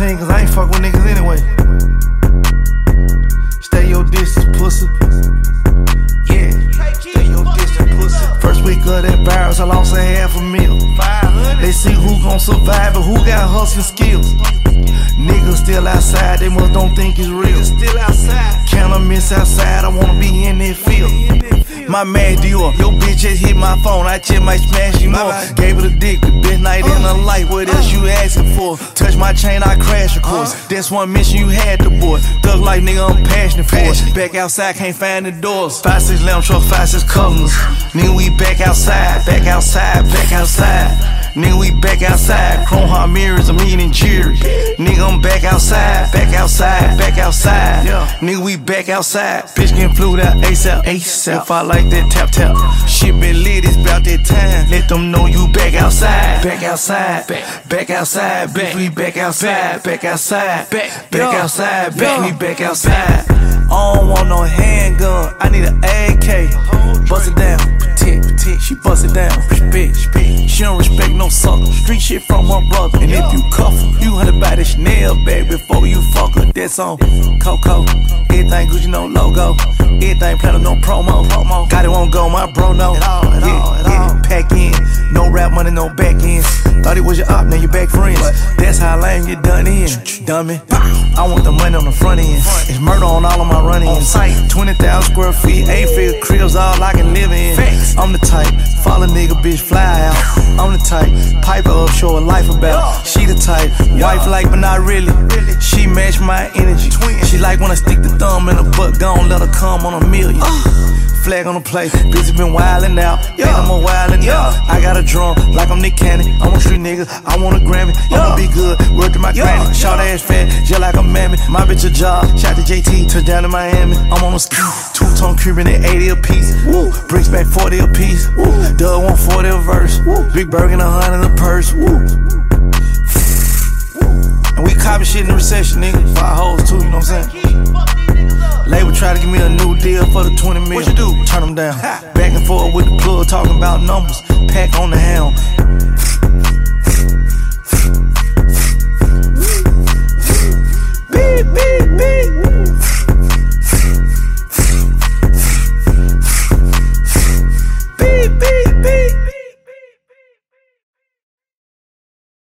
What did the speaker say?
my team, cause I ain't fuck with niggas anyway. Stay your distance, pussy. Yeah, stay your distance, pussy. First week of that virus, I lost a half a meal. They see who gon' survive and who got hustling skills. Niggas still outside, they must don't think it's real. Still outside. Can't I miss outside, I wanna be in that field. My man Dior, your bitch just hit my phone, I just might smash you more. Gave it a dick, the best night in the life, what else you asking for? Touch my chain, I crash, of course. That's one mission you had to boy. Thug life, nigga, I'm passionate for it. Back outside, can't find the doors. Five, six lamb truck, five, six colors. Nigga, we back outside, back outside, back outside. Nigga, we back outside. Chrome heart mirrors, I'm eating jury. Nigga, I'm back outside, back outside, back outside. Nigga, we back outside. Bitch getting flued out ASAP. ASAP. If I like that tap tap. Shit been lit, it's about that time. Let them know you back outside. Back outside, back, back outside. Bitch, we back outside, back outside, back, back outside, back, we back outside. I don't want no handgun, I need an AK. Bust it down, protect, protect. She bust it down, respect, respect. She don't respect no sucker. Street shit from her brother. And if you cuff her, you had to buy the Chanel bag before you fuck her. That's on Coco. Everything Gucci, no logo. Everything platinum, no promo. Got it won't go, my bro, no. yeah, yeah. Pack in, no rap money, no back end. Thought it was your op, now you back friends. That's how I lame you done in, dummy. I want the money on the front end. It's murder on all of my run ins. 20,000 square feet, eight figure cribs, all I can live in. I'm the type, follow nigga, bitch, fly out. I'm the type, pipe up, show a life about. She the type, wife like, but not really. She match my energy. She like when I stick the thumb in her butt, gon' let her come on a million. Flag on the plate, bitch been wildin' out. Yeah, I'm a wildin' out. I got a drum like I'm Nick Cannon. I'm a street nigga, I want a Grammy. I'ma be good, word to my granny. Short ass fat, just like a mammy. My bitch a job, shout to JT, touch down to Miami. I'm on a ski, two tone creepin' at 80 a piece. Woo, bricks back 40 a piece. Woo, Doug 140 a verse. Woo, Big Birkin a hundred a purse. Woo. And we copy shit in the recession, nigga. Five hoes too, you know what I'm saying? Try to give me a new deal for the 20 mil. What you do? Turn them down. Back and forth with the plug, talking about numbers. Pack on the helm.